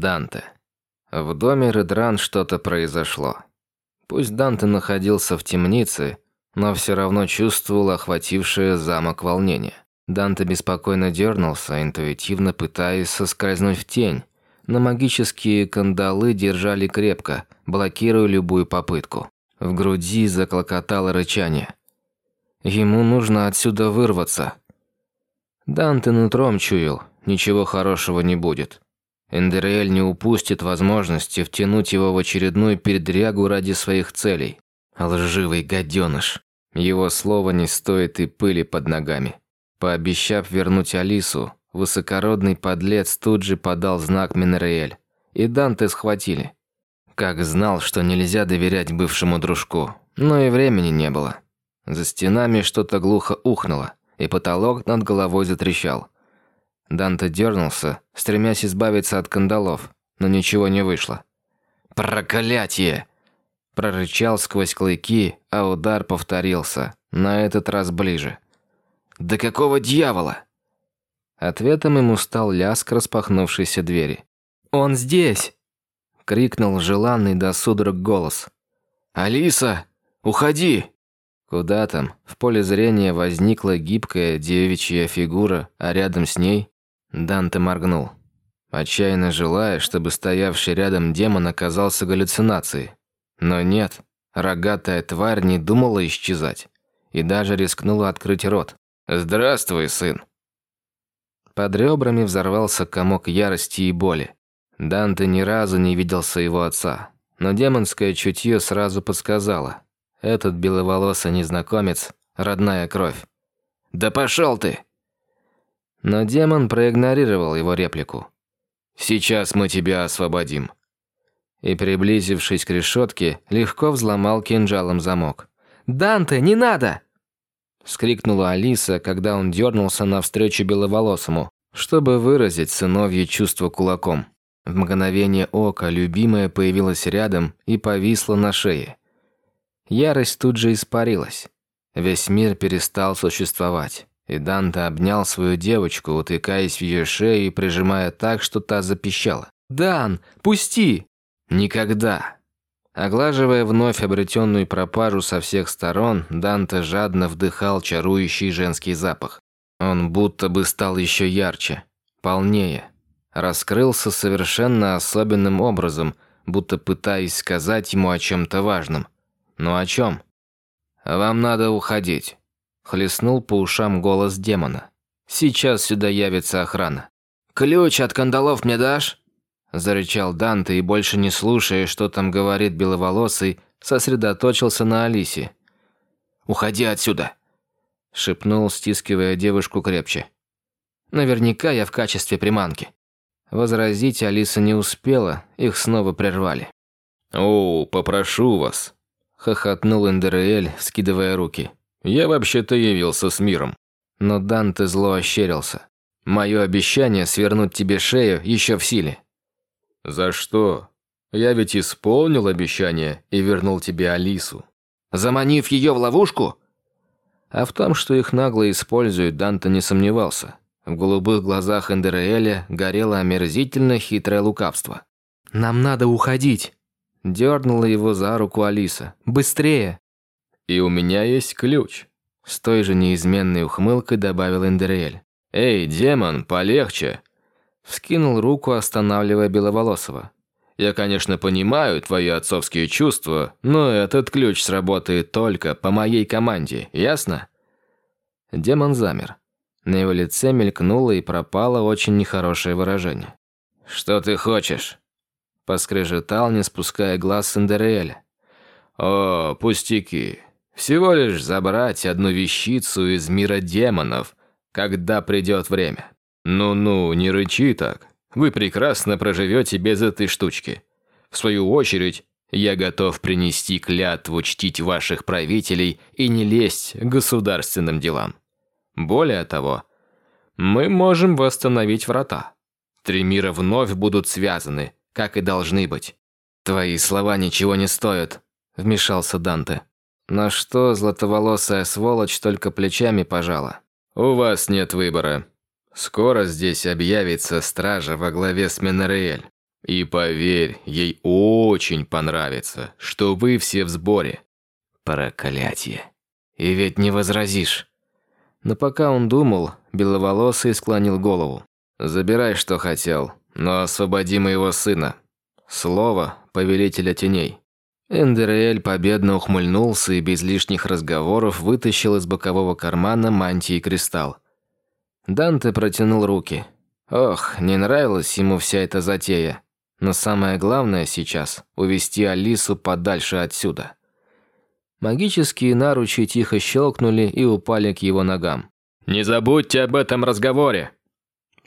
Данте. В доме Редран что-то произошло. Пусть Данте находился в темнице, но все равно чувствовал охватившее замок волнение. Данте беспокойно дернулся, интуитивно пытаясь соскользнуть в тень, но магические кандалы держали крепко, блокируя любую попытку. В груди заклокотало рычание. Ему нужно отсюда вырваться. Данте нутром чуял, ничего хорошего не будет. Эндериэль не упустит возможности втянуть его в очередную передрягу ради своих целей. Лживый гаденыш. Его слово не стоит и пыли под ногами. Пообещав вернуть Алису, высокородный подлец тут же подал знак Минериэль. И Данте схватили. Как знал, что нельзя доверять бывшему дружку. Но и времени не было. За стенами что-то глухо ухнуло, и потолок над головой затрещал. Данте дернулся, стремясь избавиться от кандалов, но ничего не вышло. «Проклятие!» Прорычал сквозь клыки, а удар повторился, на этот раз ближе. «Да какого дьявола?» Ответом ему стал лязг распахнувшейся двери. «Он здесь!» — крикнул желанный до судорог голос. «Алиса, уходи!» Куда там, в поле зрения возникла гибкая девичья фигура, а рядом с ней Данте моргнул, отчаянно желая, чтобы стоявший рядом демон оказался галлюцинацией. Но нет, рогатая тварь не думала исчезать и даже рискнула открыть рот. «Здравствуй, сын!» Под ребрами взорвался комок ярости и боли. Данте ни разу не видел своего отца, но демонское чутье сразу подсказало. Этот беловолосый незнакомец – родная кровь. «Да пошел ты!» Но демон проигнорировал его реплику. «Сейчас мы тебя освободим». И, приблизившись к решетке, легко взломал кинжалом замок. «Данте, не надо!» Вскрикнула Алиса, когда он дернулся навстречу беловолосому, чтобы выразить сыновье чувство кулаком. В мгновение ока любимая появилась рядом и повисла на шее. Ярость тут же испарилась. Весь мир перестал существовать. И Данте обнял свою девочку, утыкаясь в ее шею и прижимая так, что та запищала. «Дан, пусти!» «Никогда!» Оглаживая вновь обретенную пропажу со всех сторон, Данте жадно вдыхал чарующий женский запах. Он будто бы стал еще ярче, полнее. Раскрылся совершенно особенным образом, будто пытаясь сказать ему о чем-то важном. Но о чем? «Вам надо уходить». Хлестнул по ушам голос демона. «Сейчас сюда явится охрана». «Ключ от кандалов мне дашь?» Зарычал Данте и, больше не слушая, что там говорит беловолосый, сосредоточился на Алисе. «Уходи отсюда!» Шепнул, стискивая девушку крепче. «Наверняка я в качестве приманки». Возразить Алиса не успела, их снова прервали. «О, попрошу вас!» Хохотнул Эндериэль, скидывая руки. Я вообще-то явился с миром». Но Данте зло ощерился. «Мое обещание свернуть тебе шею еще в силе». «За что? Я ведь исполнил обещание и вернул тебе Алису». «Заманив ее в ловушку?» А в том, что их нагло используют, Данте не сомневался. В голубых глазах Эндереэля горело омерзительно хитрое лукавство. «Нам надо уходить!» Дернула его за руку Алиса. «Быстрее!» И у меня есть ключ». С той же неизменной ухмылкой добавил Эндериэль. «Эй, демон, полегче!» Вскинул руку, останавливая Беловолосого. «Я, конечно, понимаю твои отцовские чувства, но этот ключ сработает только по моей команде, ясно?» Демон замер. На его лице мелькнуло и пропало очень нехорошее выражение. «Что ты хочешь?» Поскрежетал, не спуская глаз с Эндериэля. «О, пустяки. Всего лишь забрать одну вещицу из мира демонов, когда придет время. Ну-ну, не рычи так. Вы прекрасно проживете без этой штучки. В свою очередь, я готов принести клятву чтить ваших правителей и не лезть к государственным делам. Более того, мы можем восстановить врата. Три мира вновь будут связаны, как и должны быть. Твои слова ничего не стоят, вмешался Данте. На что златоволосая сволочь только плечами пожала. «У вас нет выбора. Скоро здесь объявится стража во главе с Менериэль. И поверь, ей очень понравится, что вы все в сборе. Проклятие. И ведь не возразишь. Но пока он думал, беловолосый склонил голову. «Забирай, что хотел, но освободи моего сына. Слово повелителя теней». Эндериэль победно ухмыльнулся и без лишних разговоров вытащил из бокового кармана мантии кристалл. Данте протянул руки. Ох, не нравилась ему вся эта затея. Но самое главное сейчас – увести Алису подальше отсюда. Магические наручи тихо щелкнули и упали к его ногам. «Не забудьте об этом разговоре!»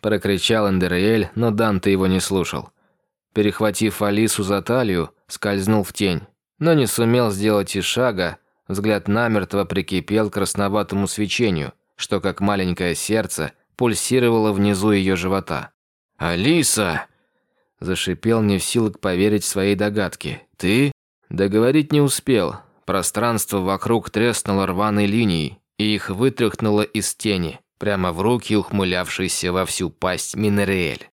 Прокричал Эндериэль, но Данте его не слушал. Перехватив Алису за талию, скользнул в тень, но не сумел сделать и шага, взгляд намертво прикипел к красноватому свечению, что как маленькое сердце пульсировало внизу ее живота. «Алиса!» Зашипел не в силах поверить своей догадке. «Ты?» Договорить не успел. Пространство вокруг треснуло рваной линией, и их вытряхнуло из тени, прямо в руки ухмылявшейся во всю пасть Минериэль.